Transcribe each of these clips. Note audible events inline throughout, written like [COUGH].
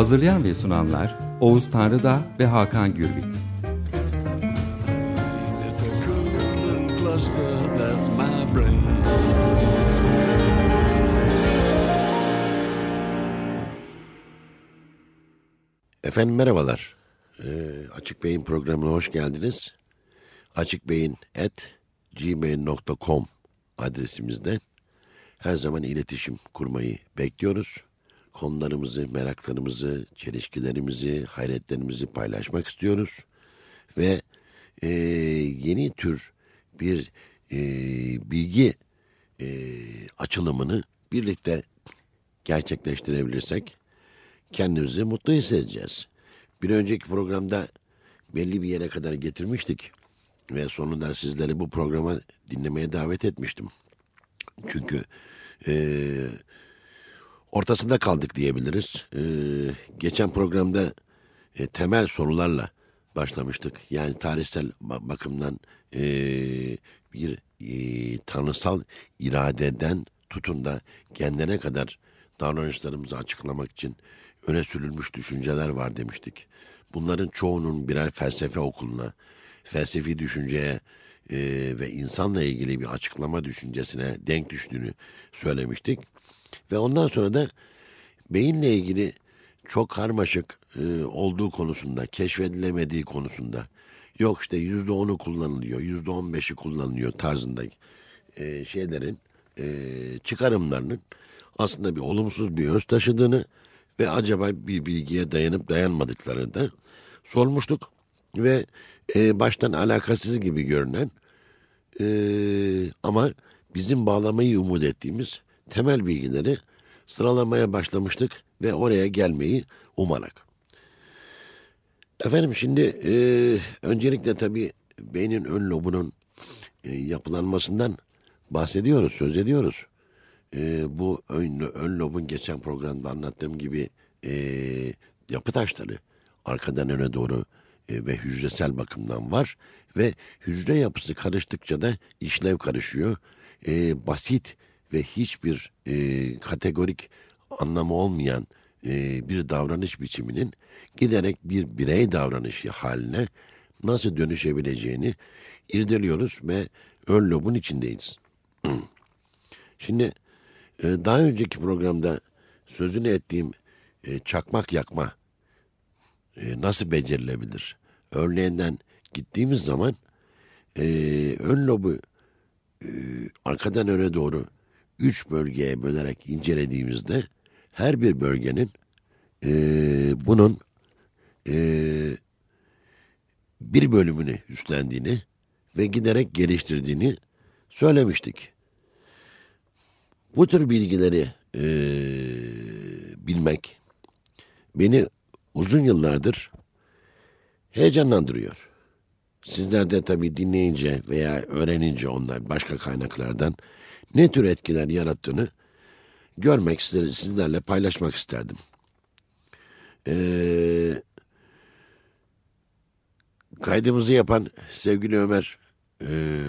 Hazırlayan ve sunanlar Oğuz Tanrıda ve Hakan Gürbüz. Efendim merhabalar. Ee, Açık Bey'in programına hoş geldiniz. Açık Bey'in et gmail.com adresimizde her zaman iletişim kurmayı bekliyoruz. Konularımızı, meraklarımızı, çelişkilerimizi, hayretlerimizi paylaşmak istiyoruz. Ve e, yeni tür bir e, bilgi e, açılımını birlikte gerçekleştirebilirsek kendimizi mutlu hissedeceğiz. Bir önceki programda belli bir yere kadar getirmiştik ve sonunda sizleri bu programa dinlemeye davet etmiştim. Çünkü eee, ortasında kaldık diyebiliriz. Eee, geçen programda e, temel sorularla başlamıştık. Yani tarihsel ba- bakımdan eee, bir eee, tanrısal iradeden tutun da kendine kadar davranışlarımızı açıklamak için öne sürülmüş düşünceler var demiştik. Bunların çoğunun birer felsefe okuluna, felsefi düşünceye e, ve insanla ilgili bir açıklama düşüncesine denk düştüğünü söylemiştik. Ve ondan sonra da beyinle ilgili çok karmaşık e, olduğu konusunda, keşfedilemediği konusunda, yok işte yüzde onu kullanılıyor, yüzde on beşi kullanılıyor tarzında e, şeylerin e, çıkarımlarının aslında bir olumsuz bir öz taşıdığını ve acaba bir bilgiye dayanıp dayanmadıklarını da sormuştuk. Ve e, baştan alakasız gibi görünen e, ama bizim bağlamayı umut ettiğimiz temel bilgileri sıralamaya başlamıştık ve oraya gelmeyi umarak. Efendim şimdi e, öncelikle tabii beynin ön lobunun e, yapılanmasından bahsediyoruz, söz ediyoruz. E, bu ön, ön lobun geçen programda anlattığım gibi e, yapı taşları arkadan öne doğru e, ve hücresel bakımdan var ve hücre yapısı karıştıkça da işlev karışıyor. E, basit ve hiçbir e, kategorik anlamı olmayan e, bir davranış biçiminin giderek bir birey davranışı haline nasıl dönüşebileceğini irdeliyoruz ve ön lobun içindeyiz. [CLEARS THROAT] Şimdi e, daha önceki programda sözünü ettiğim e, çakmak yakma e, nasıl becerilebilir? Örneğinden gittiğimiz zaman e, ön lobu e, arkadan öne doğru üç bölgeye bölerek incelediğimizde her bir bölgenin e, bunun e, bir bölümünü üstlendiğini ve giderek geliştirdiğini söylemiştik. Bu tür bilgileri e, bilmek beni uzun yıllardır heyecanlandırıyor. Sizler de tabii dinleyince veya öğrenince onlar başka kaynaklardan ne tür etkiler yarattığını görmek, sizler- sizlerle paylaşmak isterdim. Ee, kaydımızı yapan sevgili Ömer e,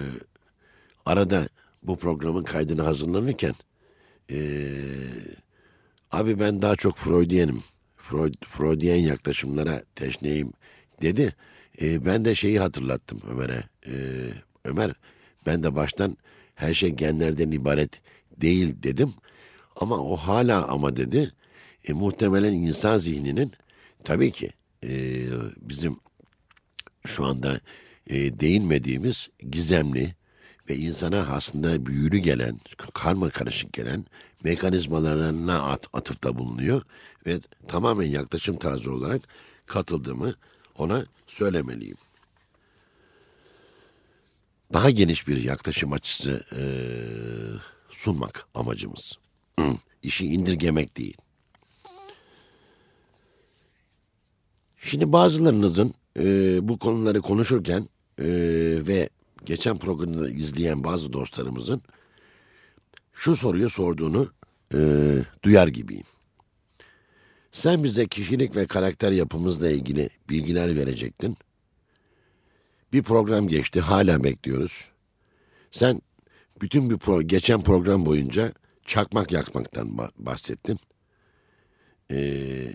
arada bu programın kaydını hazırlanırken e, abi ben daha çok Freudiyenim. Freud, Freudiyen yaklaşımlara teşneyim dedi. E, ben de şeyi hatırlattım Ömer'e. E, Ömer ben de baştan her şey genlerden ibaret değil dedim. Ama o hala ama dedi. E, muhtemelen insan zihninin tabii ki e, bizim şu anda e, değinmediğimiz gizemli ve insana aslında büyülü gelen, karma karışık gelen mekanizmalarına at, atıfta bulunuyor ve tamamen yaklaşım tarzı olarak katıldığımı ona söylemeliyim. Daha geniş bir yaklaşım açısı e, sunmak amacımız. Hı, İşi indirgemek değil. Şimdi bazılarınızın e, bu konuları konuşurken e, ve geçen programı izleyen bazı dostlarımızın şu soruyu sorduğunu e, duyar gibiyim. Sen bize kişilik ve karakter yapımızla ilgili bilgiler verecektin. Bir program geçti, hala bekliyoruz. Sen bütün bir pro geçen program boyunca çakmak yakmaktan ba- bahsettin. Ee,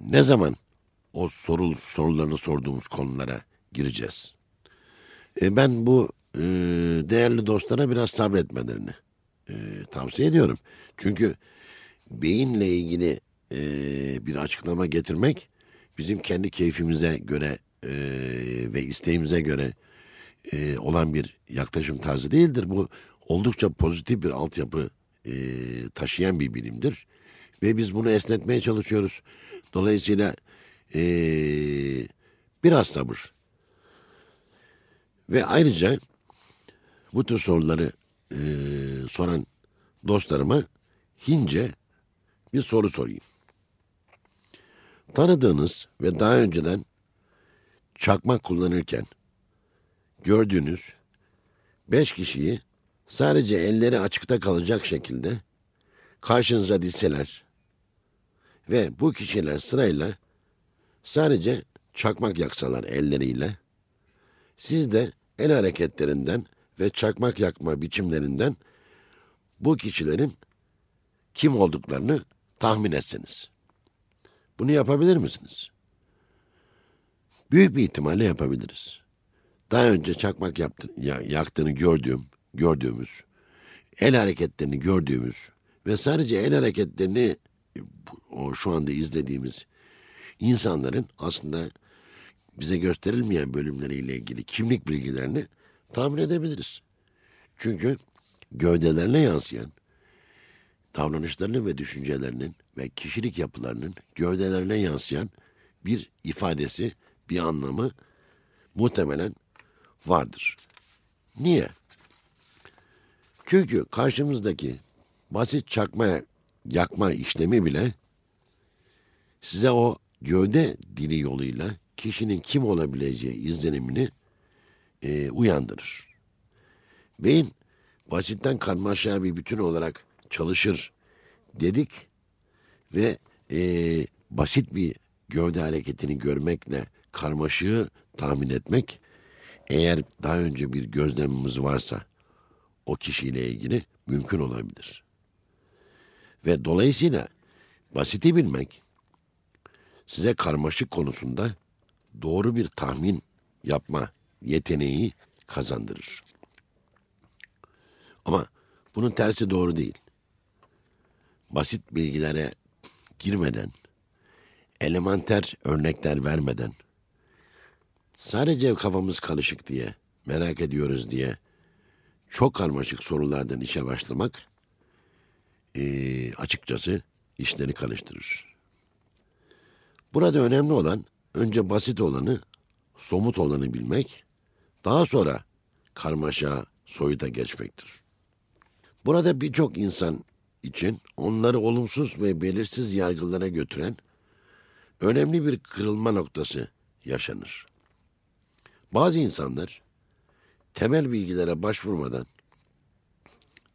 ne zaman o soru sorularını sorduğumuz konulara gireceğiz? E, ben bu e, değerli dostlara biraz sabretmelerini e, tavsiye ediyorum. Çünkü beyinle ilgili e, bir açıklama getirmek bizim kendi keyfimize göre e, ve isteğimize göre e, olan bir yaklaşım tarzı değildir. Bu oldukça pozitif bir altyapı e, taşıyan bir bilimdir. Ve biz bunu esnetmeye çalışıyoruz. Dolayısıyla e, biraz sabır. Ve ayrıca bu tür soruları e, soran dostlarıma hince bir soru sorayım. Tanıdığınız ve daha önceden çakmak kullanırken gördüğünüz beş kişiyi sadece elleri açıkta kalacak şekilde karşınıza dizseler ve bu kişiler sırayla sadece çakmak yaksalar elleriyle siz de el hareketlerinden ve çakmak yakma biçimlerinden bu kişilerin kim olduklarını tahmin etseniz. Bunu yapabilir misiniz? Büyük bir ihtimalle yapabiliriz. Daha önce çakmak yaptı, ya, yaktığını gördüğüm, gördüğümüz, el hareketlerini gördüğümüz ve sadece el hareketlerini o şu anda izlediğimiz insanların aslında bize gösterilmeyen bölümleriyle ilgili kimlik bilgilerini tahmin edebiliriz. Çünkü gövdelerine yansıyan davranışlarının ve düşüncelerinin ve kişilik yapılarının gövdelerine yansıyan bir ifadesi, bir anlamı muhtemelen vardır. Niye? Çünkü karşımızdaki basit çakma yakma işlemi bile size o gövde dili yoluyla kişinin kim olabileceği izlenimini e, uyandırır. Beyin basitten karmaşa bir bütün olarak çalışır dedik ve e, basit bir gövde hareketini görmekle karmaşığı tahmin etmek eğer daha önce bir gözlemimiz varsa o kişiyle ilgili mümkün olabilir. Ve dolayısıyla basiti bilmek size karmaşık konusunda doğru bir tahmin yapma yeteneği kazandırır. Ama bunun tersi doğru değil. Basit bilgilere girmeden, elementer örnekler vermeden, sadece kafamız karışık diye, merak ediyoruz diye çok karmaşık sorulardan işe başlamak e, açıkçası işleri karıştırır. Burada önemli olan önce basit olanı, somut olanı bilmek, daha sonra karmaşa, soyuta geçmektir. Burada birçok insan için onları olumsuz ve belirsiz yargılara götüren önemli bir kırılma noktası yaşanır. Bazı insanlar temel bilgilere başvurmadan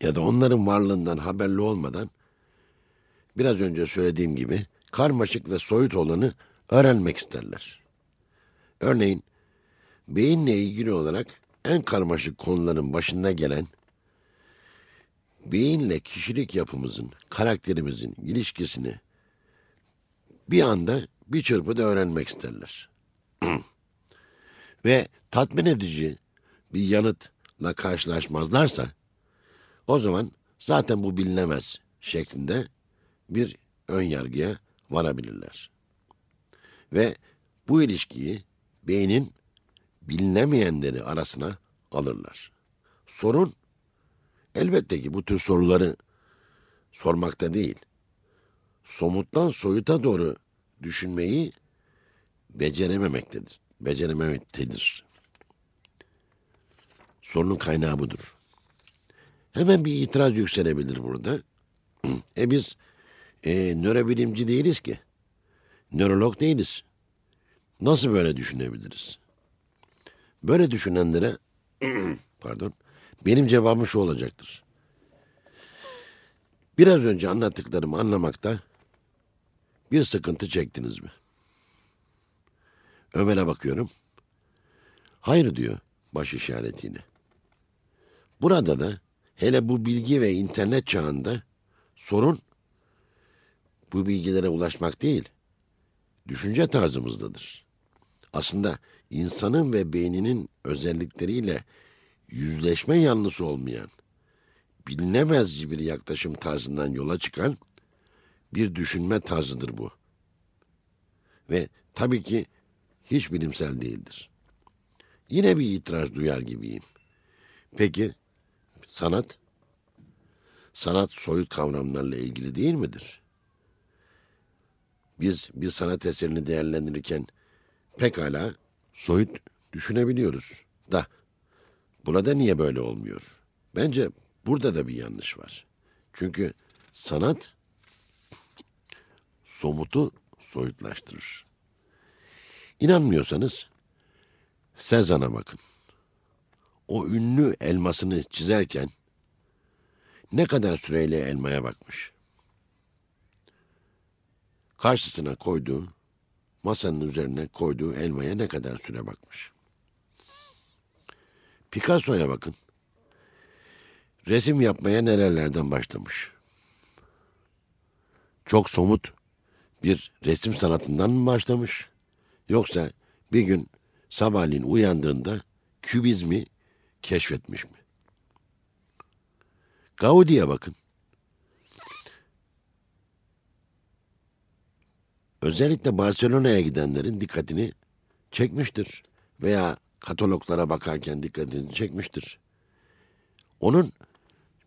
ya da onların varlığından haberli olmadan biraz önce söylediğim gibi karmaşık ve soyut olanı öğrenmek isterler. Örneğin beyinle ilgili olarak en karmaşık konuların başında gelen beyinle kişilik yapımızın, karakterimizin ilişkisini bir anda bir çırpıda öğrenmek isterler. [CLEARS THROAT] Ve tatmin edici bir yanıtla karşılaşmazlarsa o zaman zaten bu bilinemez şeklinde bir ön yargıya varabilirler. Ve bu ilişkiyi beynin bilinemeyenleri arasına alırlar. Sorun elbette ki bu tür soruları sormakta değil. Somuttan soyuta doğru düşünmeyi becerememektedir. Becerememektedir. Sorunun kaynağı budur. Hemen bir itiraz yükselebilir burada. [CLEARS THROAT] E biz e, nörobilimci değiliz ki. nörolog değiliz. Nasıl böyle düşünebiliriz? Böyle düşünenlere [CLEARS THROAT] pardon benim cevabım şu olacaktır. Biraz önce anlattıklarımı anlamakta bir sıkıntı çektiniz mi? Ömer'e bakıyorum. Hayır diyor baş işaretiyle. Burada da hele bu bilgi ve internet çağında sorun bu bilgilere ulaşmak değil, düşünce tarzımızdadır. Aslında insanın ve beyninin özellikleriyle yüzleşme yanlısı olmayan, bilinemez bir yaklaşım tarzından yola çıkan bir düşünme tarzıdır bu. Ve tabii ki hiç bilimsel değildir. Yine bir itiraz duyar gibiyim. Peki sanat? Sanat soyut kavramlarla ilgili değil midir? Biz bir sanat eserini değerlendirirken pekala soyut düşünebiliyoruz da burada niye böyle olmuyor? Bence burada da bir yanlış var. Çünkü sanat somutu soyutlaştırır. İnanmıyorsanız Sezan'a bakın. O ünlü elmasını çizerken ne kadar süreyle elmaya bakmış. Karşısına koyduğu, masanın üzerine koyduğu elmaya ne kadar süre bakmış. Picasso'ya bakın. Resim yapmaya nerelerden başlamış. Çok somut bir resim sanatından mı başlamış? Yoksa bir gün sabahleyin uyandığında kübizmi keşfetmiş mi? Gaudi'ye bakın. Özellikle Barcelona'ya gidenlerin dikkatini çekmiştir. Veya kataloglara bakarken dikkatini çekmiştir. Onun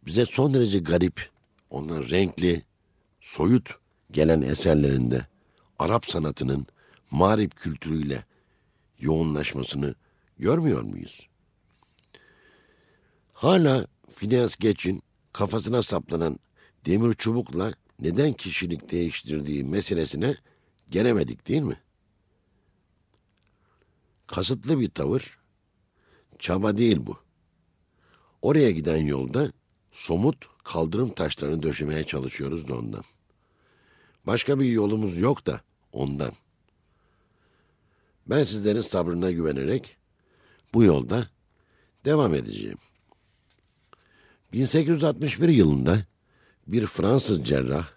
bize son derece garip, onun renkli, soyut gelen eserlerinde Arap sanatının mağrip kültürüyle yoğunlaşmasını görmüyor muyuz? Hala Phineas Geç'in kafasına saplanan demir çubukla neden kişilik değiştirdiği meselesine gelemedik değil mi? Kasıtlı bir tavır, çaba değil bu. Oraya giden yolda somut kaldırım taşlarını döşemeye çalışıyoruz da ondan. Başka bir yolumuz yok da ondan. Ben sizlerin sabrına güvenerek bu yolda devam edeceğim. 1861 yılında bir Fransız cerrah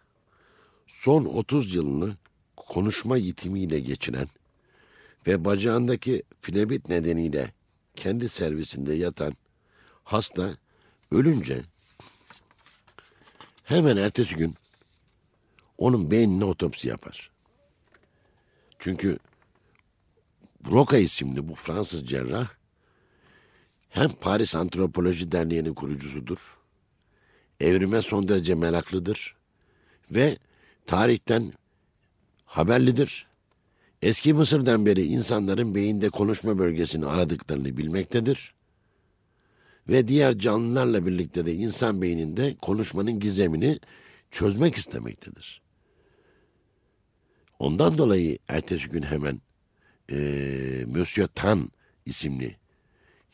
son 30 yılını konuşma yitimiyle geçiren ve bacağındaki flebit nedeniyle kendi servisinde yatan hasta ölünce hemen ertesi gün onun beynine otopsi yapar. Çünkü Broca isimli bu Fransız cerrah hem Paris Antropoloji Derneği'nin kurucusudur, evrime son derece meraklıdır ve tarihten haberlidir. Eski Mısır'dan beri insanların beyinde konuşma bölgesini aradıklarını bilmektedir. Ve diğer canlılarla birlikte de insan beyninde konuşmanın gizemini çözmek istemektedir. Ondan dolayı ertesi gün hemen e, Monsieur Tan isimli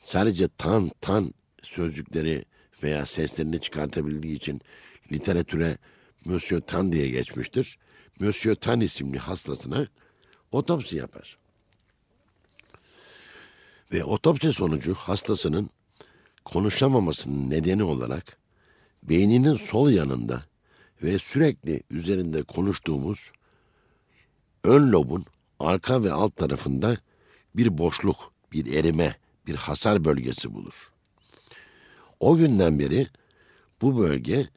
sadece tan tan sözcükleri veya seslerini çıkartabildiği için literatüre Monsieur Tan diye geçmiştir. Monsieur Tan isimli hastasına otopsi yapar. Ve otopsi sonucu hastasının konuşamamasının nedeni olarak beyninin sol yanında ve sürekli üzerinde konuştuğumuz ön lobun arka ve alt tarafında bir boşluk, bir erime, bir hasar bölgesi bulur. O günden beri bu bölge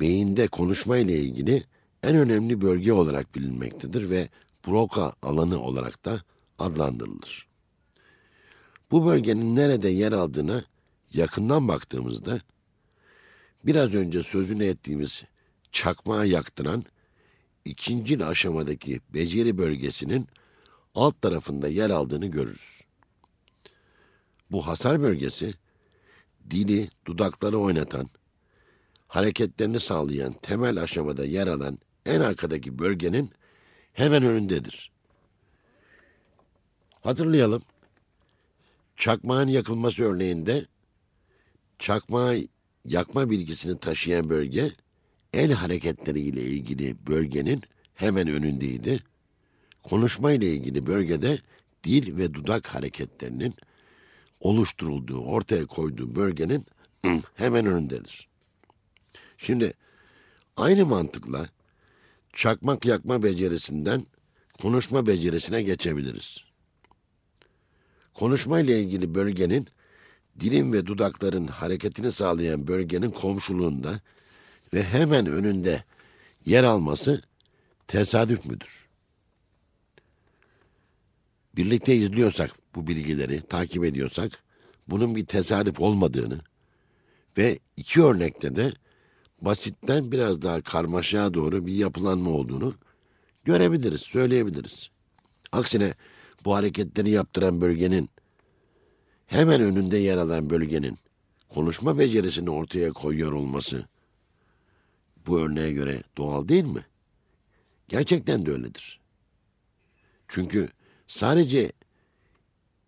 beyinde konuşma ile ilgili en önemli bölge olarak bilinmektedir ve Broca alanı olarak da adlandırılır. Bu bölgenin nerede yer aldığına yakından baktığımızda biraz önce sözünü ettiğimiz çakmağı yaktıran ikinci aşamadaki beceri bölgesinin alt tarafında yer aldığını görürüz. Bu hasar bölgesi dili, dudakları oynatan, hareketlerini sağlayan temel aşamada yer alan en arkadaki bölgenin hemen önündedir. Hatırlayalım. Çakmağın yakılması örneğinde çakmağı yakma bilgisini taşıyan bölge el hareketleriyle ilgili bölgenin hemen önündeydi. Konuşma ile ilgili bölgede dil ve dudak hareketlerinin oluşturulduğu, ortaya koyduğu bölgenin [CLEARS THROAT] hemen önündedir. Şimdi aynı mantıkla çakmak yakma becerisinden konuşma becerisine geçebiliriz. Konuşma ile ilgili bölgenin dilin ve dudakların hareketini sağlayan bölgenin komşuluğunda ve hemen önünde yer alması tesadüf müdür? Birlikte izliyorsak bu bilgileri, takip ediyorsak bunun bir tesadüf olmadığını ve iki örnekte de basitten biraz daha karmaşaya doğru bir yapılanma olduğunu görebiliriz, söyleyebiliriz. Aksine bu hareketleri yaptıran bölgenin hemen önünde yer alan bölgenin konuşma becerisini ortaya koyuyor olması bu örneğe göre doğal değil mi? Gerçekten de öyledir. Çünkü sadece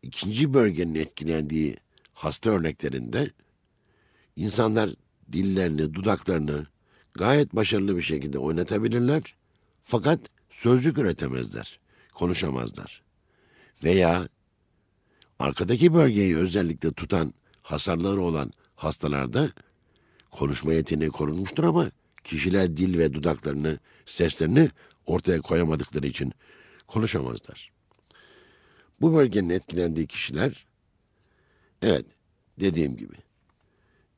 ikinci bölgenin etkilendiği hasta örneklerinde insanlar dillerini, dudaklarını gayet başarılı bir şekilde oynatabilirler. Fakat sözcük üretemezler, konuşamazlar. Veya arkadaki bölgeyi özellikle tutan hasarları olan hastalarda konuşma yeteneği korunmuştur ama kişiler dil ve dudaklarını, seslerini ortaya koyamadıkları için konuşamazlar. Bu bölgenin etkilendiği kişiler, evet dediğim gibi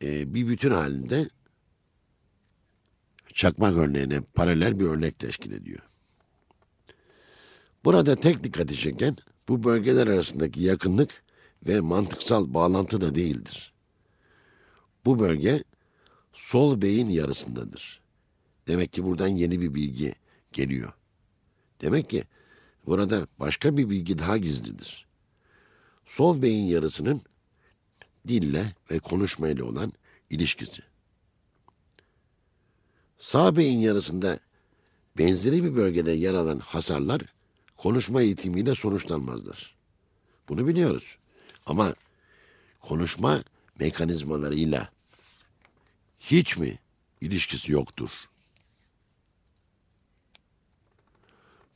e, bir bütün halinde çakmak örneğine paralel bir örnek teşkil ediyor. Burada tek dikkati çeken bu bölgeler arasındaki yakınlık ve mantıksal bağlantı da değildir. Bu bölge sol beyin yarısındadır. Demek ki buradan yeni bir bilgi geliyor. Demek ki burada başka bir bilgi daha gizlidir. Sol beyin yarısının dille ve konuşmayla olan ilişkisi. Sağ beyin yarısında benzeri bir bölgede yer alan hasarlar konuşma eğitimiyle sonuçlanmazlar. Bunu biliyoruz. Ama konuşma mekanizmalarıyla hiç mi ilişkisi yoktur?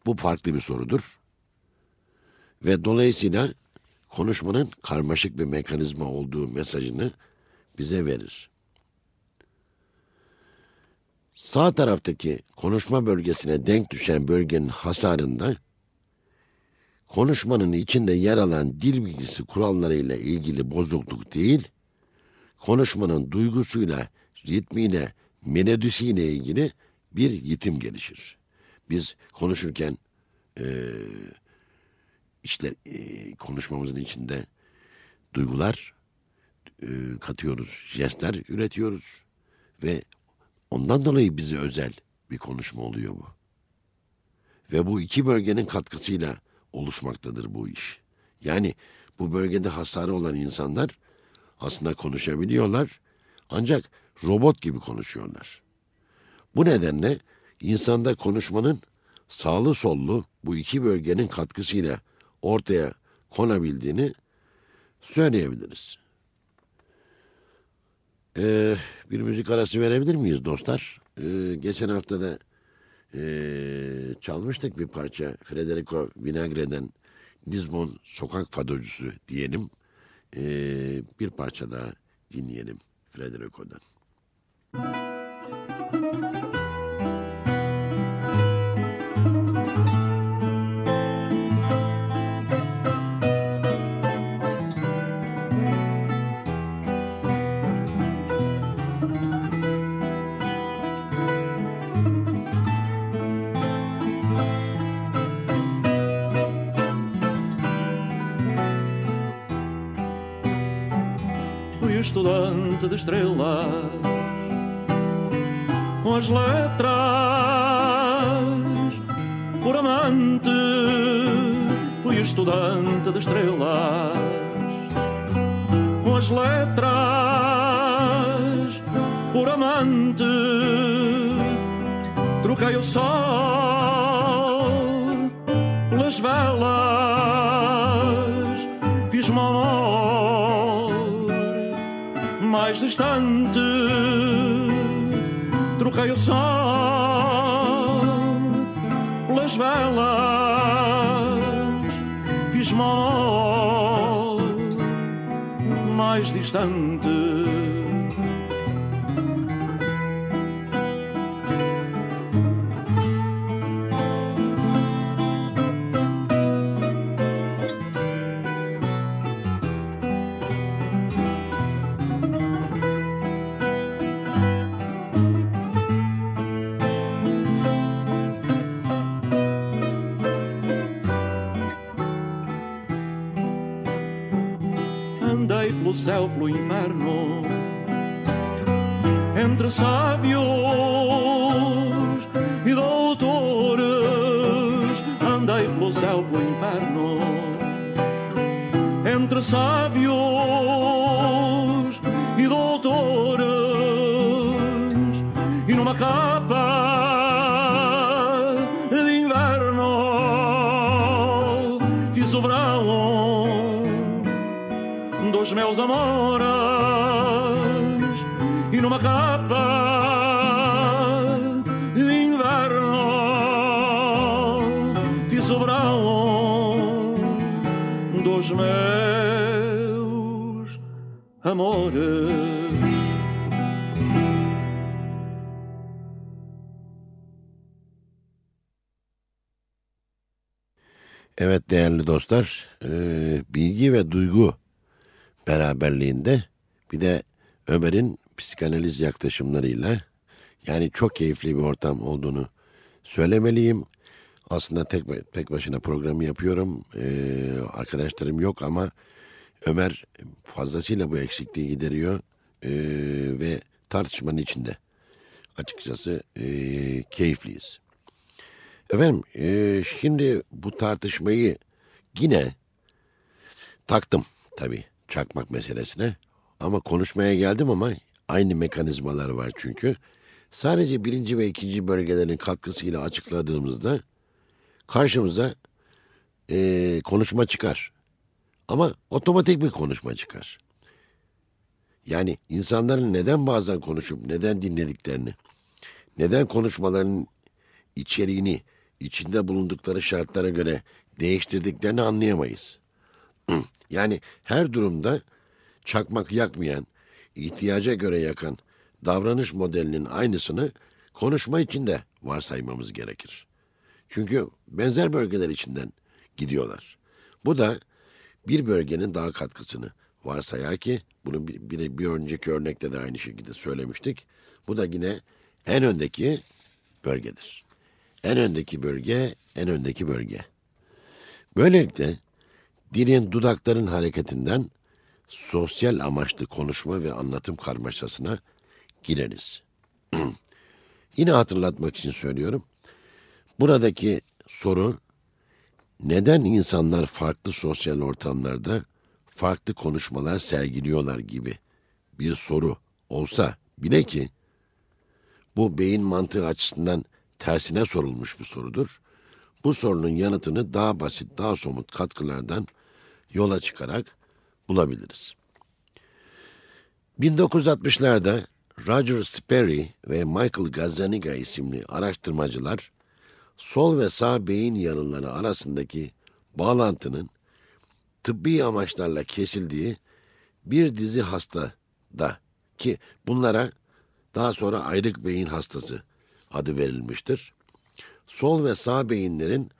Bu farklı bir sorudur. Ve dolayısıyla konuşmanın karmaşık bir mekanizma olduğu mesajını bize verir. Sağ taraftaki konuşma bölgesine denk düşen bölgenin hasarında konuşmanın içinde yer alan dil bilgisi kurallarıyla ilgili bozukluk değil, konuşmanın duygusuyla, ritmiyle, melodisiyle ilgili bir yitim gelişir. Biz konuşurken e, işte e, konuşmamızın içinde duygular e, katıyoruz, jestler üretiyoruz ve ondan dolayı bize özel bir konuşma oluyor bu. Ve bu iki bölgenin katkısıyla oluşmaktadır bu iş. Yani bu bölgede hasarı olan insanlar aslında konuşabiliyorlar ancak robot gibi konuşuyorlar. Bu nedenle insanda konuşmanın sağlı sollu bu iki bölgenin katkısıyla ortaya konabildiğini söyleyebiliriz. Ee, bir müzik arası verebilir miyiz dostlar? Ee, geçen hafta da ee, çalmıştık bir parça Federico Vinagre'den Lisbon sokak fadocusu diyelim. Ee, bir parça daha dinleyelim Federico'dan. Fui estudante de estrelas com as letras por amante. Fui estudante de estrelas com as letras por amante. Troquei o sol pelas velas mais distante. Troquei o sol pelas velas. Fiz-me amor mais distante céu, pelo inferno, entre sábios e doutores. Andei pelo céu, pelo inferno, entre sábios e doutores, e numa capa değerli dostlar, eee, bilgi ve duygu beraberliğinde bir de Ömer'in psikanaliz yaklaşımlarıyla yani çok keyifli bir ortam olduğunu söylemeliyim. Aslında tek tek başına programı yapıyorum. Eee, arkadaşlarım yok ama Ömer fazlasıyla bu eksikliği gideriyor Eee, ve tartışmanın içinde. Açıkçası eee, keyifliyiz. Efendim eee, şimdi bu tartışmayı yine taktım tabii çakmak meselesine. Ama konuşmaya geldim ama aynı mekanizmalar var çünkü. Sadece birinci ve ikinci bölgelerin katkısıyla açıkladığımızda karşımıza eee, konuşma çıkar. Ama otomatik bir konuşma çıkar. Yani insanların neden bazen konuşup neden dinlediklerini, neden konuşmaların içeriğini içinde bulundukları şartlara göre değiştirdiklerini anlayamayız. [CLEARS THROAT] Yani her durumda çakmak yakmayan, ihtiyaca göre yakan davranış modelinin aynısını konuşma için de varsaymamız gerekir. Çünkü benzer bölgeler içinden gidiyorlar. Bu da bir bölgenin daha katkısını varsayar ki bunu bir, bir, bir önceki örnekte de aynı şekilde söylemiştik. Bu da yine en öndeki bölgedir. En öndeki bölge, en öndeki bölge. Böylelikle dilin dudakların hareketinden sosyal amaçlı konuşma ve anlatım karmaşasına gireriz. [CLEARS THROAT] Yine hatırlatmak için söylüyorum. Buradaki soru neden insanlar farklı sosyal ortamlarda farklı konuşmalar sergiliyorlar gibi bir soru olsa bile ki bu beyin mantığı açısından tersine sorulmuş bir sorudur. Bu sorunun yanıtını daha basit, daha somut katkılardan yola çıkarak bulabiliriz. 1960'larda Roger Sperry ve Michael Gazzaniga isimli araştırmacılar sol ve sağ beyin yarınları arasındaki bağlantının tıbbi amaçlarla kesildiği bir dizi hastada ki bunlara daha sonra ayrık beyin hastası adı verilmiştir. Sol ve sağ beyinlerin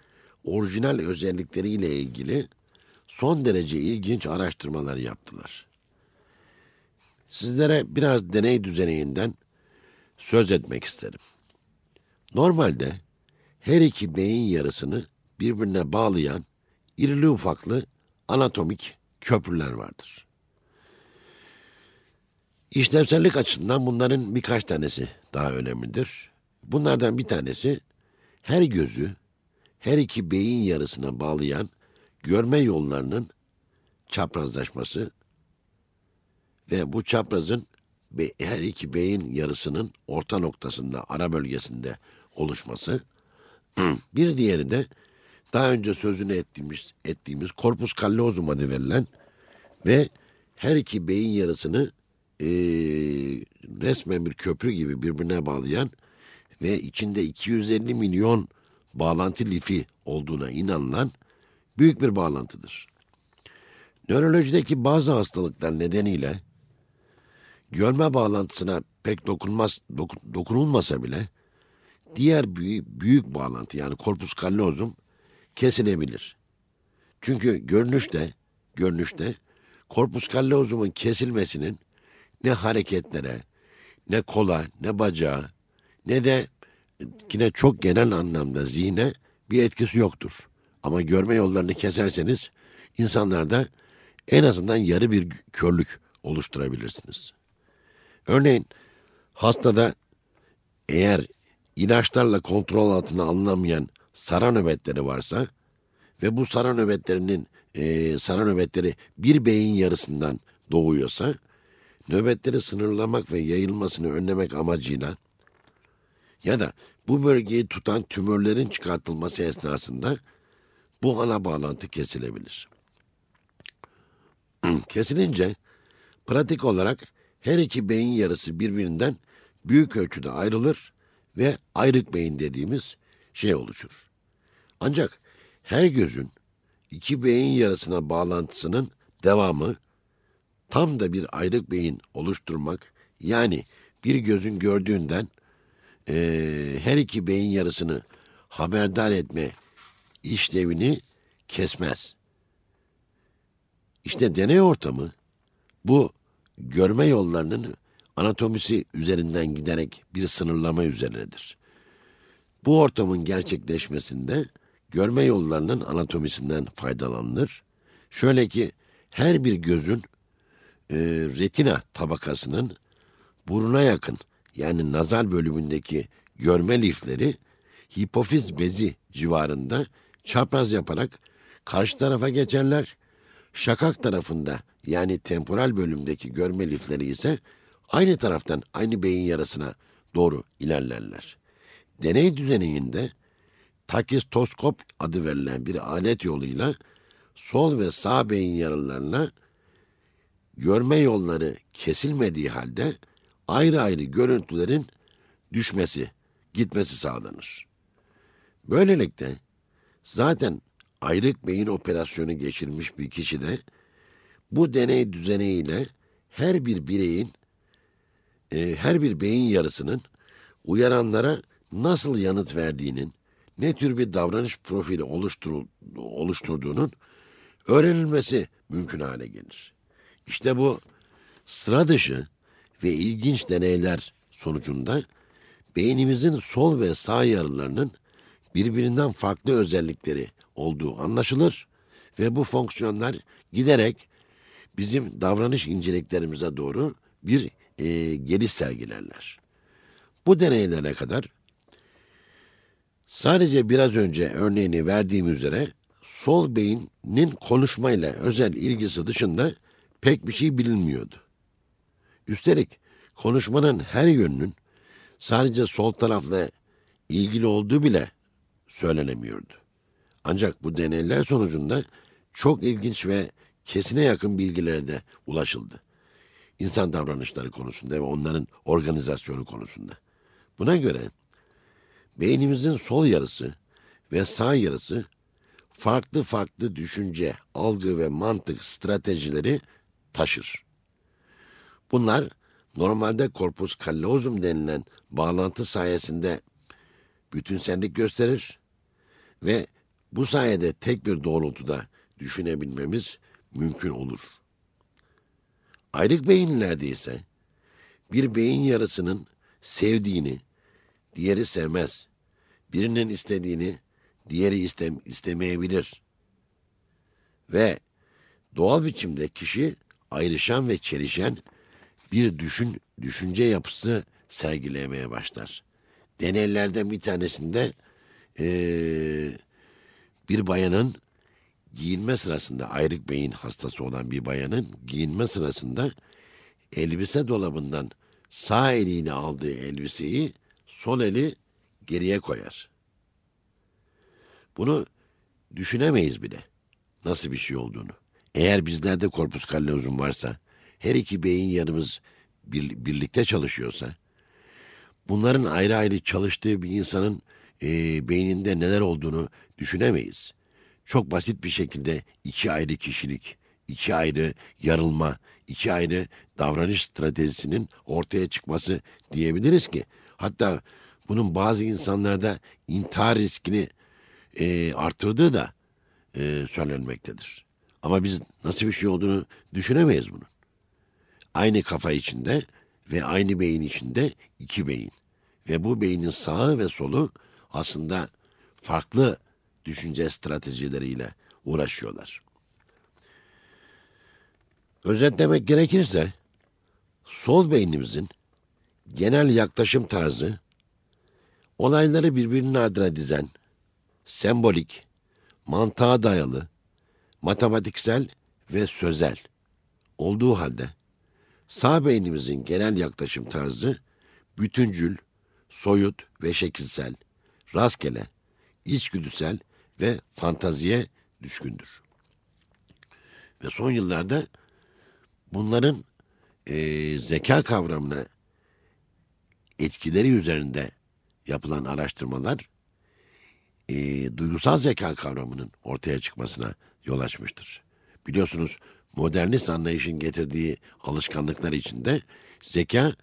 orijinal özellikleriyle ilgili son derece ilginç araştırmalar yaptılar. Sizlere biraz deney düzeneğinden söz etmek isterim. Normalde her iki beyin yarısını birbirine bağlayan irili ufaklı anatomik köprüler vardır. İşlevsellik açısından bunların birkaç tanesi daha önemlidir. Bunlardan bir tanesi her gözü her iki beyin yarısına bağlayan görme yollarının çaprazlaşması ve bu çaprazın her iki beyin yarısının orta noktasında, ara bölgesinde oluşması. [CLEARS THROAT] Bir diğeri de daha önce sözünü ettiğimiz, ettiğimiz korpus callosum adı verilen ve her iki beyin yarısını eee, resmen bir köprü gibi birbirine bağlayan ve içinde 250 milyon bağlantı lifi olduğuna inanılan büyük bir bağlantıdır. Nörolojideki bazı hastalıklar nedeniyle görme bağlantısına pek dokunmaz, doku- dokunulmasa bile diğer büyük, büyük bağlantı yani korpus callosum kesilebilir. Çünkü görünüşte, görünüşte korpus callosumun kesilmesinin ne hareketlere, ne kola, ne bacağa, ne de yine çok genel anlamda zihne bir etkisi yoktur. Ama görme yollarını keserseniz insanlarda en azından yarı bir körlük oluşturabilirsiniz. Örneğin hastada eğer ilaçlarla kontrol altına alınamayan sara nöbetleri varsa ve bu sara nöbetlerinin e, sara nöbetleri bir beyin yarısından doğuyorsa nöbetleri sınırlamak ve yayılmasını önlemek amacıyla ya da bu bölgeyi tutan tümörlerin çıkartılması esnasında bu ana bağlantı kesilebilir. [CLEARS THROAT] Kesilince pratik olarak her iki beyin yarısı birbirinden büyük ölçüde ayrılır ve ayrık beyin dediğimiz şey oluşur. Ancak her gözün iki beyin yarısına bağlantısının devamı tam da bir ayrık beyin oluşturmak yani bir gözün gördüğünden eee, her iki beyin yarısını haberdar etme işlevini kesmez. İşte deney ortamı bu görme yollarının anatomisi üzerinden giderek bir sınırlama üzerinedir. Bu ortamın gerçekleşmesinde görme yollarının anatomisinden faydalanılır. Şöyle ki her bir gözün e, retina tabakasının buruna yakın yani nazal bölümündeki görme lifleri hipofiz bezi civarında çapraz yaparak karşı tarafa geçerler. Şakak tarafında yani temporal bölümdeki görme lifleri ise aynı taraftan aynı beyin yarısına doğru ilerlerler. Deney düzeninde takistoskop adı verilen bir alet yoluyla sol ve sağ beyin yarılarına görme yolları kesilmediği halde ayrı ayrı görüntülerin düşmesi, gitmesi sağlanır. Böylelikle zaten ayrık beyin operasyonu geçirmiş bir kişi de bu deney düzeneğiyle her bir bireyin, e, her bir beyin yarısının uyaranlara nasıl yanıt verdiğinin, ne tür bir davranış profili oluşturul, oluşturduğunun öğrenilmesi mümkün hale gelir. İşte bu sıra dışı ve ilginç deneyler sonucunda beynimizin sol ve sağ yarılarının birbirinden farklı özellikleri olduğu anlaşılır ve bu fonksiyonlar giderek bizim davranış inceliklerimize doğru bir e, geliş sergilerler. Bu deneylere kadar sadece biraz önce örneğini verdiğim üzere sol beynin konuşmayla özel ilgisi dışında pek bir şey bilinmiyordu. Üstelik konuşmanın her yönünün sadece sol tarafla ilgili olduğu bile söylenemiyordu. Ancak bu deneyler sonucunda çok ilginç ve kesine yakın bilgilere de ulaşıldı. İnsan davranışları konusunda ve onların organizasyonu konusunda. Buna göre beynimizin sol yarısı ve sağ yarısı farklı farklı düşünce, algı ve mantık stratejileri taşır. Bunlar normalde korpus callosum denilen bağlantı sayesinde bütünsellik gösterir ve bu sayede tek bir doğrultuda düşünebilmemiz mümkün olur. Ayrık beyinlerde ise bir beyin yarısının sevdiğini diğeri sevmez. Birinin istediğini diğeri istem istemeyebilir. Ve doğal biçimde kişi ayrışan ve çelişen bir düşün düşünce yapısı sergilemeye başlar. Deneylerden bir tanesinde eee, bir bayanın giyinme sırasında ayrık beyin hastası olan bir bayanın giyinme sırasında elbise dolabından sağ eliyle aldığı elbiseyi sol eli geriye koyar. Bunu düşünemeyiz bile nasıl bir şey olduğunu. Eğer bizlerde korpus callosum varsa, her iki beyin yarımız bir- birlikte çalışıyorsa, bunların ayrı ayrı çalıştığı bir insanın e, beyninde neler olduğunu düşünemeyiz. Çok basit bir şekilde iki ayrı kişilik, iki ayrı yarılma, iki ayrı davranış stratejisinin ortaya çıkması diyebiliriz ki. Hatta bunun bazı insanlarda intihar riskini e, artırdığı da e, söylenmektedir. Ama biz nasıl bir şey olduğunu düşünemeyiz bunun. Aynı kafa içinde ve aynı beyin içinde iki beyin. Ve bu beynin sağı ve solu aslında farklı düşünce stratejileriyle uğraşıyorlar. Özetlemek gerekirse sol beynimizin genel yaklaşım tarzı olayları birbirinin ardına dizen, sembolik, mantığa dayalı, matematiksel ve sözel olduğu halde sağ beynimizin genel yaklaşım tarzı bütüncül, soyut ve şekilsel, rastgele, içgüdüsel ve fantaziye düşkündür. Ve son yıllarda bunların eee, zeka kavramına etkileri üzerinde yapılan araştırmalar eee, duygusal zeka kavramının ortaya çıkmasına yol açmıştır. Biliyorsunuz modernist anlayışın getirdiği alışkanlıklar içinde zeka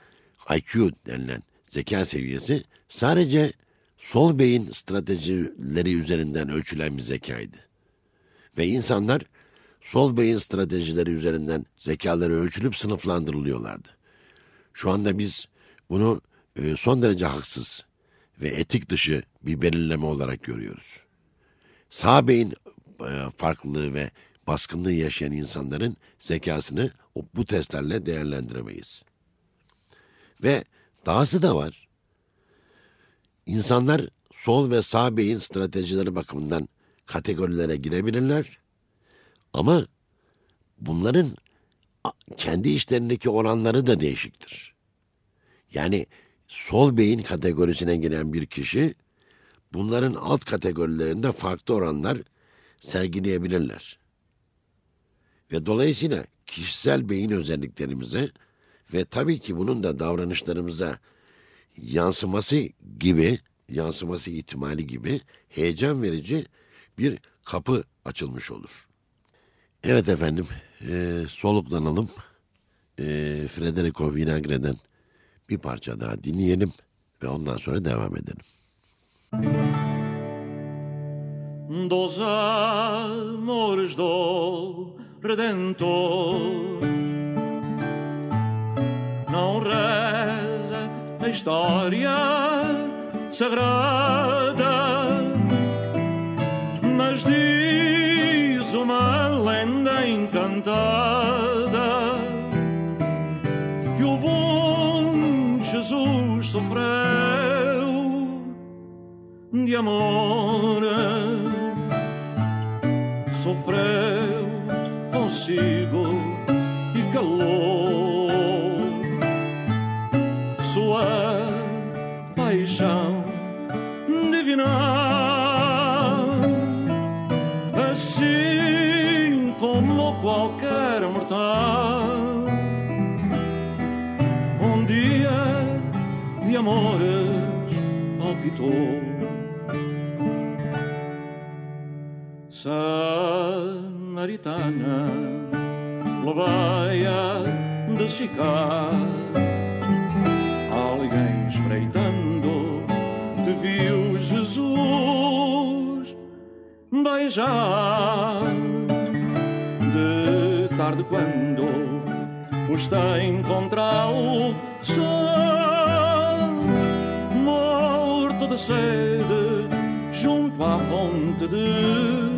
IQ denilen zeka seviyesi sadece sol beyin stratejileri üzerinden ölçülen bir zekaydı. Ve insanlar sol beyin stratejileri üzerinden zekaları ölçülüp sınıflandırılıyorlardı. Şu anda biz bunu e, son derece haksız ve etik dışı bir belirleme olarak görüyoruz. Sağ beyin e, farklılığı ve baskınlığı yaşayan insanların zekasını o- bu testlerle değerlendiremeyiz. Ve dahası da var. İnsanlar sol ve sağ beyin stratejileri bakımından kategorilere girebilirler. Ama bunların kendi işlerindeki oranları da değişiktir. Yani sol beyin kategorisine giren bir kişi bunların alt kategorilerinde farklı oranlar sergileyebilirler. Ve dolayısıyla kişisel beyin özelliklerimize ve tabii ki bunun da davranışlarımıza yansıması gibi, yansıması ihtimali gibi heyecan verici bir kapı açılmış olur. Evet efendim, e, soluklanalım. E, Federico Vinagre'den bir parça daha dinleyelim ve ondan sonra devam edelim. dos amores do Redentor. Não reza a história sagrada, mas diz uma lenda encantada que o bom Jesus sofreu de amor sofreu e calou sua paixão divina assim como qualquer mortal. Um dia de amores palpitou Samaritana Levai-a de ficar Alguém espreitando Te viu Jesus Beijar. De tarde quando Foste encontrar o sol Morto de sede Junto à fonte de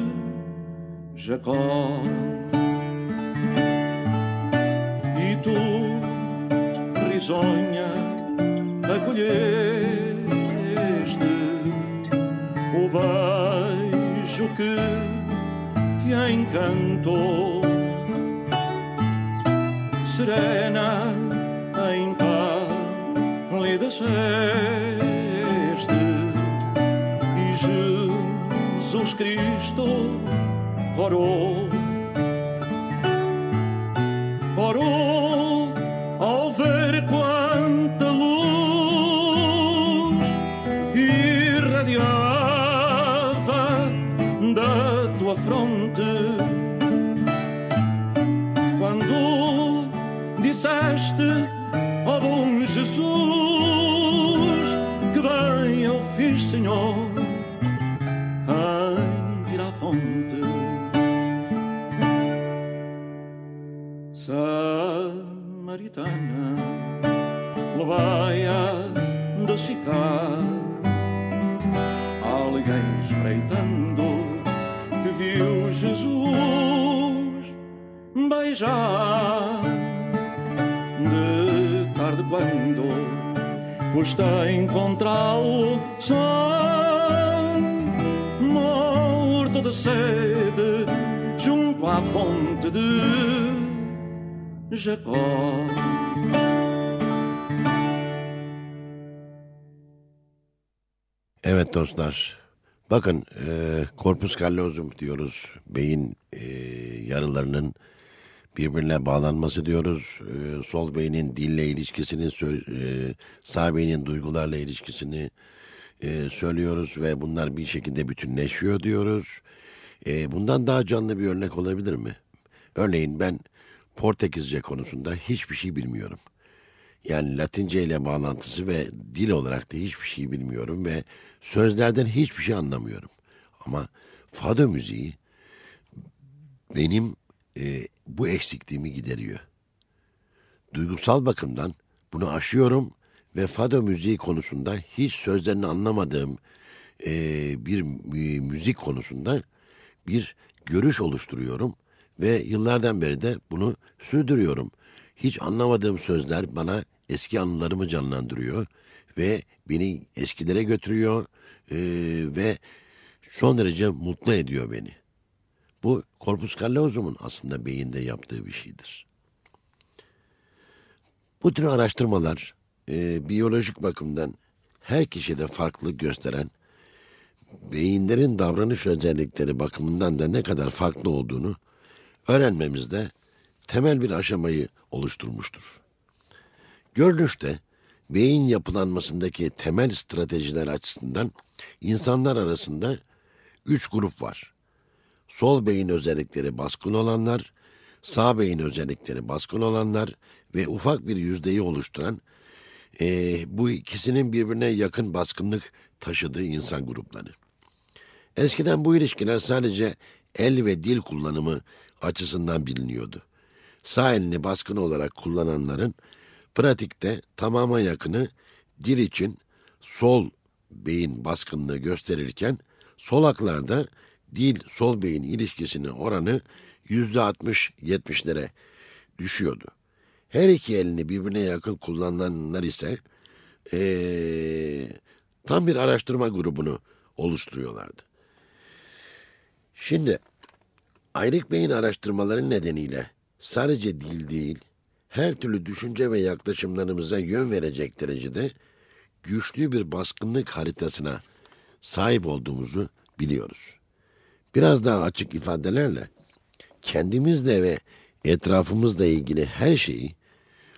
Jacó. E tu, risonha, acolheste o beijo que te encantou. Serena, em paz, lhe desceste e Jesus Cristo coro, coro. Samaritana levai-a de ficar alguém espreitando que viu Jesus beijar. De tarde quando custa encontrá-lo só morto de sede junto à fonte de Jacó. Evet dostlar. Bakın e, korpus callosum diyoruz. Beyin e, yarılarının birbirine bağlanması diyoruz. E, sol beynin dille ilişkisini, e, sağ beynin duygularla ilişkisini e, söylüyoruz ve bunlar bir şekilde bütünleşiyor diyoruz. E, bundan daha canlı bir örnek olabilir mi? Örneğin ben Portekizce konusunda hiçbir şey bilmiyorum. Yani Latince ile bağlantısı ve dil olarak da hiçbir şey bilmiyorum ve sözlerden hiçbir şey anlamıyorum. Ama fado müziği benim e, bu eksikliğimi gideriyor. Duygusal bakımdan bunu aşıyorum ve fado müziği konusunda hiç sözlerini anlamadığım e, bir mü- müzik konusunda bir görüş oluşturuyorum ve yıllardan beri de bunu sürdürüyorum. Hiç anlamadığım sözler bana eski anılarımı canlandırıyor ve beni eskilere götürüyor e, ve son derece mutlu ediyor beni. Bu korpus callosum'un aslında beyinde yaptığı bir şeydir. Bu tür araştırmalar e, biyolojik bakımdan her kişide farklılık gösteren beyinlerin davranış özellikleri bakımından da ne kadar farklı olduğunu öğrenmemizde temel bir aşamayı oluşturmuştur. Görünüşte beyin yapılanmasındaki temel stratejiler açısından insanlar arasında üç grup var. Sol beyin özellikleri baskın olanlar, sağ beyin özellikleri baskın olanlar ve ufak bir yüzdeyi oluşturan eee, bu ikisinin birbirine yakın baskınlık taşıdığı insan grupları. Eskiden bu ilişkiler sadece el ve dil kullanımı açısından biliniyordu. Sağ elini baskın olarak kullananların pratikte tamama yakını dil için sol beyin baskınlığı gösterirken solaklarda dil sol beyin ilişkisinin oranı yüzde 60-70'lere düşüyordu. Her iki elini birbirine yakın kullananlar ise eee, tam bir araştırma grubunu oluşturuyorlardı. Şimdi ayrık beyin araştırmaları nedeniyle sadece dil değil, her türlü düşünce ve yaklaşımlarımıza yön verecek derecede güçlü bir baskınlık haritasına sahip olduğumuzu biliyoruz. Biraz daha açık ifadelerle kendimizle ve etrafımızla ilgili her şeyi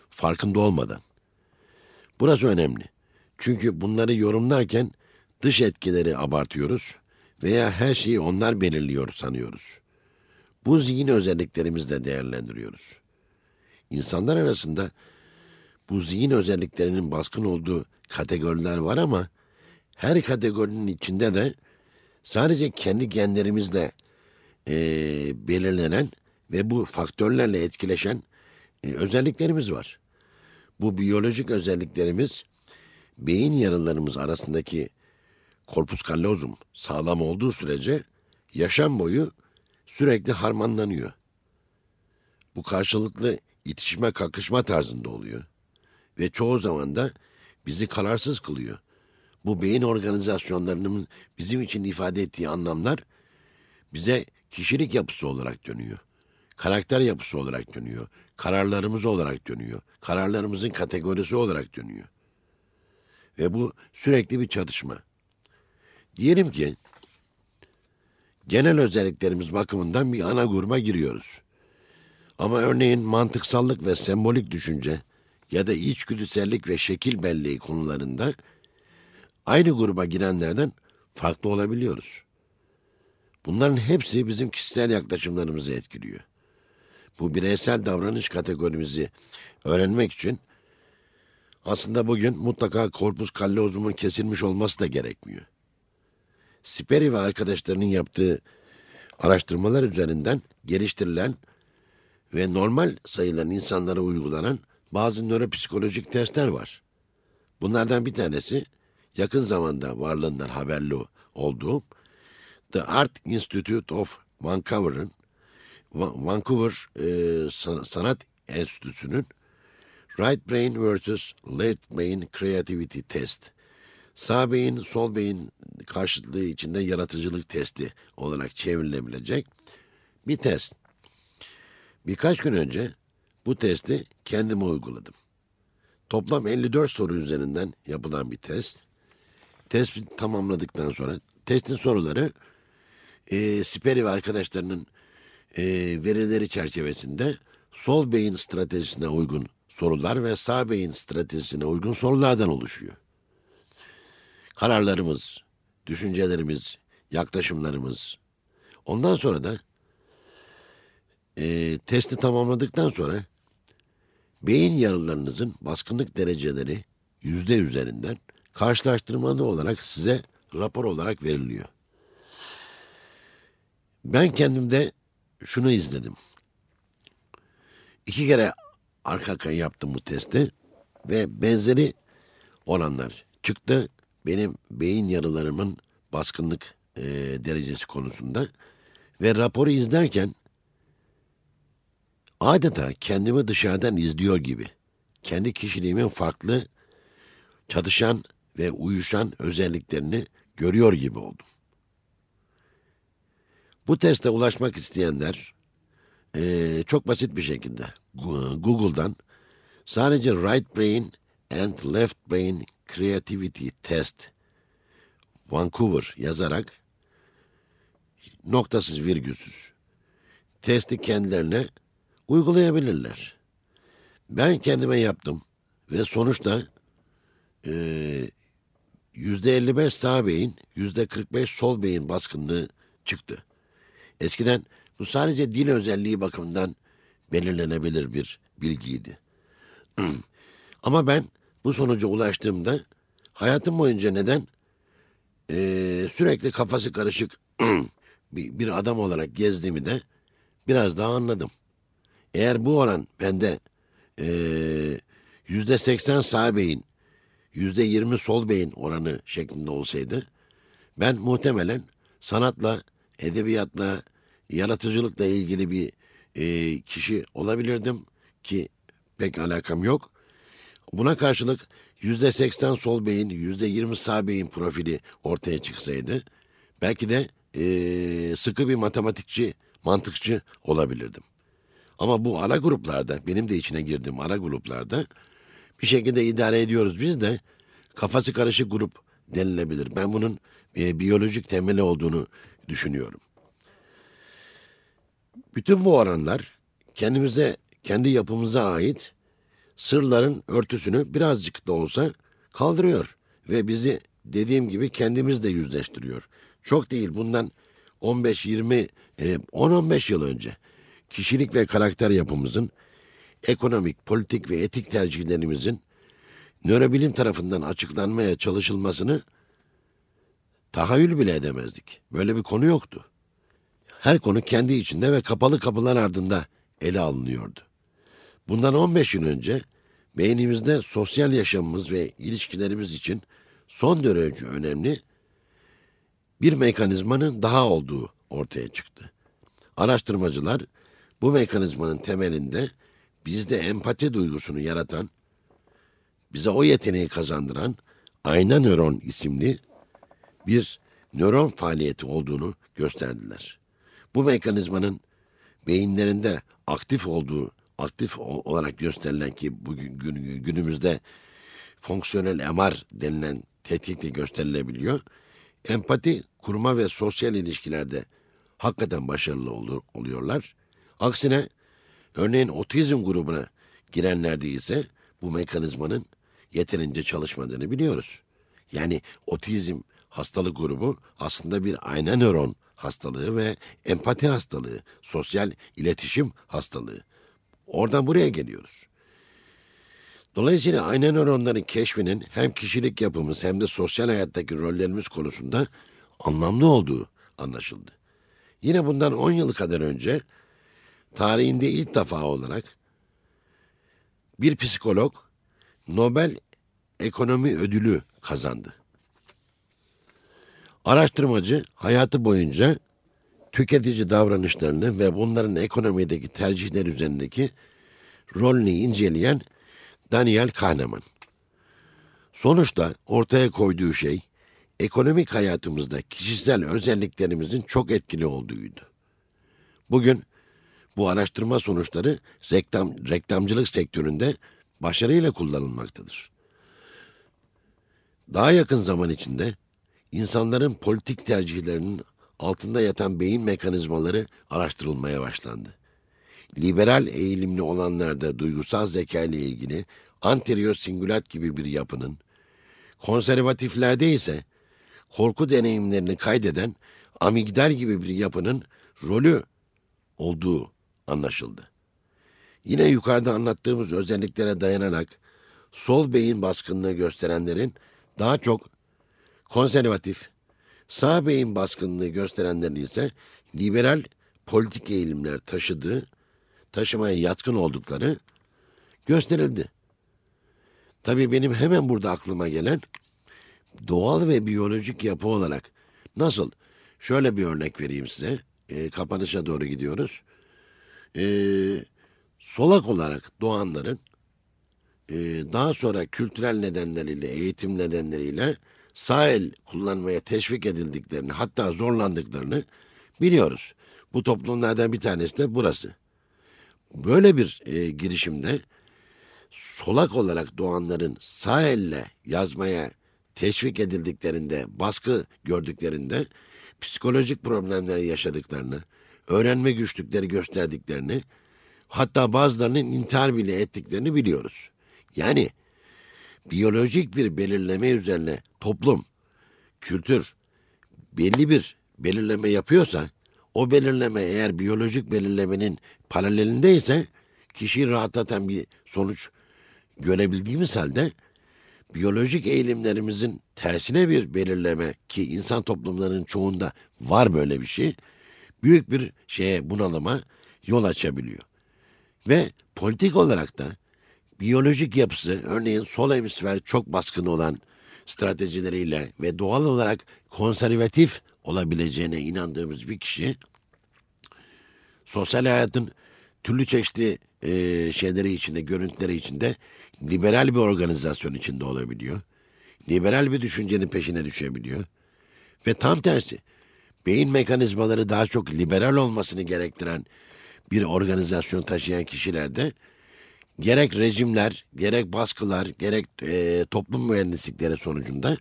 farkında olmadan. Burası önemli. Çünkü bunları yorumlarken dış etkileri abartıyoruz veya her şeyi onlar belirliyor sanıyoruz. Bu zihin özelliklerimizle değerlendiriyoruz. İnsanlar arasında bu zihin özelliklerinin baskın olduğu kategoriler var ama her kategorinin içinde de sadece kendi genlerimizle eee, belirlenen ve bu faktörlerle etkileşen e, özelliklerimiz var. Bu biyolojik özelliklerimiz beyin yarılarımız arasındaki korpus callosum sağlam olduğu sürece yaşam boyu sürekli harmanlanıyor. Bu karşılıklı itişme kakışma tarzında oluyor. Ve çoğu zaman da bizi kararsız kılıyor. Bu beyin organizasyonlarının bizim için ifade ettiği anlamlar bize kişilik yapısı olarak dönüyor. Karakter yapısı olarak dönüyor. Kararlarımız olarak dönüyor. Kararlarımızın kategorisi olarak dönüyor. Ve bu sürekli bir çatışma. Diyelim ki genel özelliklerimiz bakımından bir ana gruba giriyoruz. Ama örneğin mantıksallık ve sembolik düşünce ya da içgüdüsellik ve şekil belleği konularında aynı gruba girenlerden farklı olabiliyoruz. Bunların hepsi bizim kişisel yaklaşımlarımızı etkiliyor. Bu bireysel davranış kategorimizi öğrenmek için aslında bugün mutlaka korpus kallozumun kesilmiş olması da gerekmiyor. Speri ve arkadaşlarının yaptığı araştırmalar üzerinden geliştirilen ve normal sayılan insanlara uygulanan bazı nöropsikolojik testler var. Bunlardan bir tanesi yakın zamanda varlığından haberli olduğum The Art Institute of Vancouver'ın Vancouver e, Sanat Enstitüsü'nün Right Brain vs. Left Brain Creativity Test sağ beyin sol beyin karşıtlığı içinde yaratıcılık testi olarak çevrilebilecek bir test. Birkaç gün önce bu testi kendime uyguladım. Toplam 54 soru üzerinden yapılan bir test. Testi tamamladıktan sonra testin soruları e, Siperi ve arkadaşlarının e, verileri çerçevesinde sol beyin stratejisine uygun sorular ve sağ beyin stratejisine uygun sorulardan oluşuyor. Kararlarımız, düşüncelerimiz, yaklaşımlarımız. Ondan sonra da e, testi tamamladıktan sonra beyin yarılarınızın baskınlık dereceleri yüzde üzerinden karşılaştırmalı olarak size rapor olarak veriliyor. Ben kendimde şunu izledim. İki kere arka arkaya yaptım bu testi ve benzeri olanlar çıktı. Benim beyin yarılarımın baskınlık e, derecesi konusunda ve raporu izlerken adeta kendimi dışarıdan izliyor gibi kendi kişiliğimin farklı çatışan ve uyuşan özelliklerini görüyor gibi oldum. Bu teste ulaşmak isteyenler e, çok basit bir şekilde Google'dan sadece right brain and left brain creativity test Vancouver yazarak noktasız virgülsüz testi kendilerine uygulayabilirler. Ben kendime yaptım ve sonuçta yüzde 55 sağ beyin, yüzde 45 sol beyin baskınlığı çıktı. Eskiden bu sadece dil özelliği bakımından belirlenebilir bir bilgiydi. [CLEARS THROAT] Ama ben bu sonuca ulaştığımda hayatım boyunca neden e, sürekli kafası karışık [CLEARS THROAT] bir, bir adam olarak gezdiğimi de biraz daha anladım. Eğer bu oran bende yüzde seksen sağ beyin, yüzde yirmi sol beyin oranı şeklinde olsaydı ben muhtemelen sanatla, edebiyatla, yaratıcılıkla ilgili bir e, kişi olabilirdim ki pek alakam yok. Buna karşılık yüzde seksen sol beyin, yüzde yirmi sağ beyin profili ortaya çıksaydı belki de e, sıkı bir matematikçi, mantıkçı olabilirdim. Ama bu ara gruplarda, benim de içine girdiğim ara gruplarda bir şekilde idare ediyoruz biz de kafası karışık grup denilebilir. Ben bunun e, biyolojik temeli olduğunu düşünüyorum. Bütün bu oranlar kendimize, kendi yapımıza ait sırların örtüsünü birazcık da olsa kaldırıyor ve bizi dediğim gibi kendimizle yüzleştiriyor. Çok değil bundan 15-20, 10-15 e, yıl önce kişilik ve karakter yapımızın, ekonomik, politik ve etik tercihlerimizin nörobilim tarafından açıklanmaya çalışılmasını tahayyül bile edemezdik. Böyle bir konu yoktu. Her konu kendi içinde ve kapalı kapılar ardında ele alınıyordu. Bundan 15 yıl önce beynimizde sosyal yaşamımız ve ilişkilerimiz için son derece önemli bir mekanizmanın daha olduğu ortaya çıktı. Araştırmacılar bu mekanizmanın temelinde bizde empati duygusunu yaratan, bize o yeteneği kazandıran ayna nöron isimli bir nöron faaliyeti olduğunu gösterdiler. Bu mekanizmanın beyinlerinde aktif olduğu, aktif olarak gösterilen ki bugün günümüzde fonksiyonel MR denilen tetkikle gösterilebiliyor. Empati kurma ve sosyal ilişkilerde hakikaten başarılı olur, oluyorlar. Aksine örneğin otizm grubuna girenlerde ise bu mekanizmanın yeterince çalışmadığını biliyoruz. Yani otizm hastalık grubu aslında bir ayna nöron hastalığı ve empati hastalığı, sosyal iletişim hastalığı. Oradan buraya geliyoruz. Dolayısıyla ayna nöronların keşfinin hem kişilik yapımız hem de sosyal hayattaki rollerimiz konusunda anlamlı olduğu anlaşıldı. Yine bundan 10 yıl kadar önce tarihinde ilk defa olarak bir psikolog Nobel Ekonomi Ödülü kazandı. Araştırmacı hayatı boyunca tüketici davranışlarını ve bunların ekonomideki tercihler üzerindeki rolünü inceleyen Daniel Kahneman. Sonuçta ortaya koyduğu şey ekonomik hayatımızda kişisel özelliklerimizin çok etkili olduğuydu. Bugün bu araştırma sonuçları reklam reklamcılık sektöründe başarıyla kullanılmaktadır. Daha yakın zaman içinde insanların politik tercihlerinin altında yatan beyin mekanizmaları araştırılmaya başlandı. Liberal eğilimli olanlarda duygusal zeka ile ilgili anterior singulat gibi bir yapının, konservatiflerde ise korku deneyimlerini kaydeden amigdal gibi bir yapının rolü olduğu anlaşıldı. Yine yukarıda anlattığımız özelliklere dayanarak sol beyin baskınlığı gösterenlerin daha çok konservatif, sağ beyin baskınlığı gösterenlerin ise liberal politik eğilimler taşıdığı, taşımaya yatkın oldukları gösterildi. Tabii benim hemen burada aklıma gelen doğal ve biyolojik yapı olarak nasıl? Şöyle bir örnek vereyim size. E, kapanışa doğru gidiyoruz. E, solak olarak doğanların e, daha sonra kültürel nedenleriyle, eğitim nedenleriyle sağ el kullanmaya teşvik edildiklerini hatta zorlandıklarını biliyoruz. Bu toplumlardan bir tanesi de burası. Böyle bir e, girişimde solak olarak doğanların sağ yazmaya teşvik edildiklerinde, baskı gördüklerinde psikolojik problemler yaşadıklarını, öğrenme güçlükleri gösterdiklerini, hatta bazılarının intihar bile ettiklerini biliyoruz. Yani biyolojik bir belirleme üzerine toplum, kültür belli bir belirleme yapıyorsa, o belirleme eğer biyolojik belirlemenin paralelindeyse kişiyi rahatlatan bir sonuç görebildiğimiz halde biyolojik eğilimlerimizin tersine bir belirleme ki insan toplumlarının çoğunda var böyle bir şey. Büyük bir şeye bunalıma yol açabiliyor. Ve politik olarak da biyolojik yapısı örneğin sol hemisfer çok baskın olan stratejileriyle ve doğal olarak konservatif olabileceğine inandığımız bir kişi sosyal hayatın türlü çeşitli e, şeyleri içinde, görüntüleri içinde liberal bir organizasyon içinde olabiliyor. Liberal bir düşüncenin peşine düşebiliyor. Ve tam tersi beyin mekanizmaları daha çok liberal olmasını gerektiren bir organizasyon taşıyan kişilerde gerek rejimler, gerek baskılar, gerek e, toplum mühendislikleri sonucunda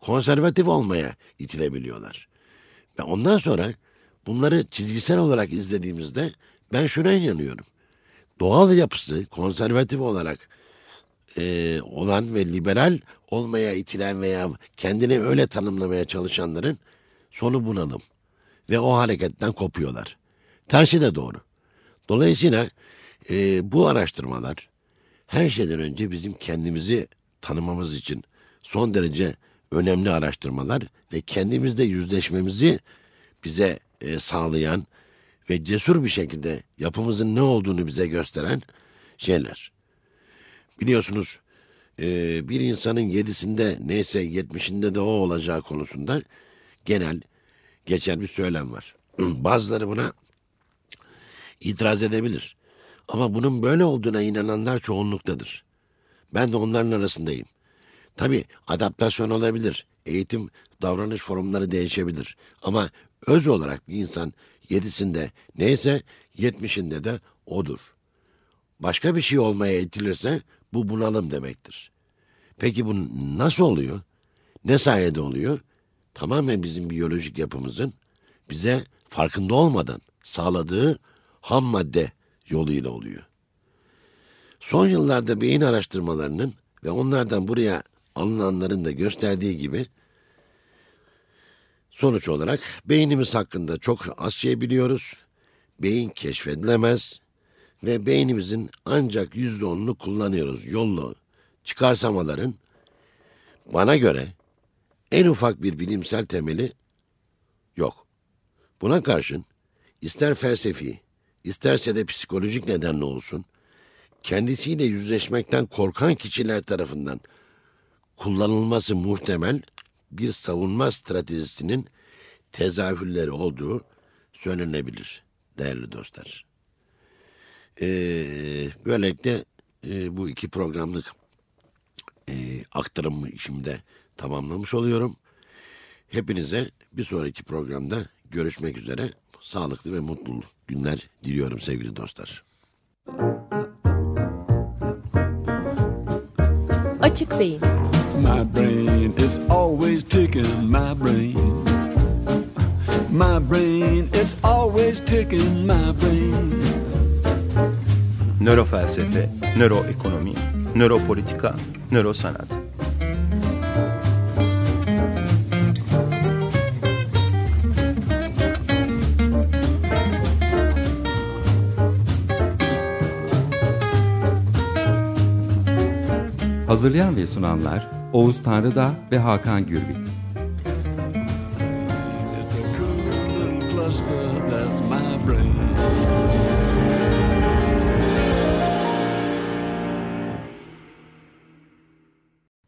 konservatif olmaya itilebiliyorlar. Ve ondan sonra bunları çizgisel olarak izlediğimizde ben şuna inanıyorum. Doğal yapısı konservatif olarak e, olan ve liberal olmaya itilen veya kendini öyle tanımlamaya çalışanların sonu bunalım. Ve o hareketten kopuyorlar. Tersi de doğru. Dolayısıyla e, bu araştırmalar her şeyden önce bizim kendimizi tanımamız için son derece önemli araştırmalar ve kendimizle yüzleşmemizi bize e, sağlayan ve cesur bir şekilde yapımızın ne olduğunu bize gösteren şeyler. Biliyorsunuz e, bir insanın yedisinde neyse yetmişinde de o olacağı konusunda genel geçer bir söylem var. [CLEARS THROAT] Bazıları buna itiraz edebilir. Ama bunun böyle olduğuna inananlar çoğunluktadır. Ben de onların arasındayım. Tabi adaptasyon olabilir. Eğitim, davranış formları değişebilir. Ama öz olarak bir insan yedisinde neyse yetmişinde de odur. Başka bir şey olmaya itilirse bu bunalım demektir. Peki bu nasıl oluyor? Ne sayede oluyor? Tamamen bizim biyolojik yapımızın bize farkında olmadan sağladığı ham madde yoluyla oluyor. Son yıllarda beyin araştırmalarının ve onlardan buraya alınanların da gösterdiği gibi sonuç olarak beynimiz hakkında çok az şey biliyoruz. Beyin keşfedilemez ve beynimizin ancak yüzde onunu kullanıyoruz. Yollu çıkarsamaların bana göre en ufak bir bilimsel temeli yok. Buna karşın ister felsefi, isterse de psikolojik nedenle olsun, kendisiyle yüzleşmekten korkan kişiler tarafından kullanılması muhtemel bir savunma stratejisinin tezahürleri olduğu söylenebilir değerli dostlar. Ee, böylelikle e, bu iki programlık e, aktarım işimde tamamlamış oluyorum. Hepinize bir sonraki programda görüşmek üzere. Sağlıklı ve mutlu günler diliyorum sevgili dostlar. Açık Beyin My brain is always ticking, my brain. My brain is always ticking, my brain. Nörofelsefe, nöroekonomi, nöropolitika, nörosanat. Hazırlayan ve sunanlar Oğuz Tanrıda ve Hakan Gürbüz.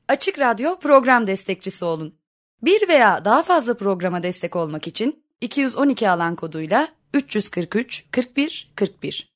Açık Radyo program destekçisi olun. Bir veya daha fazla programa destek olmak için 212 alan koduyla 343 41 41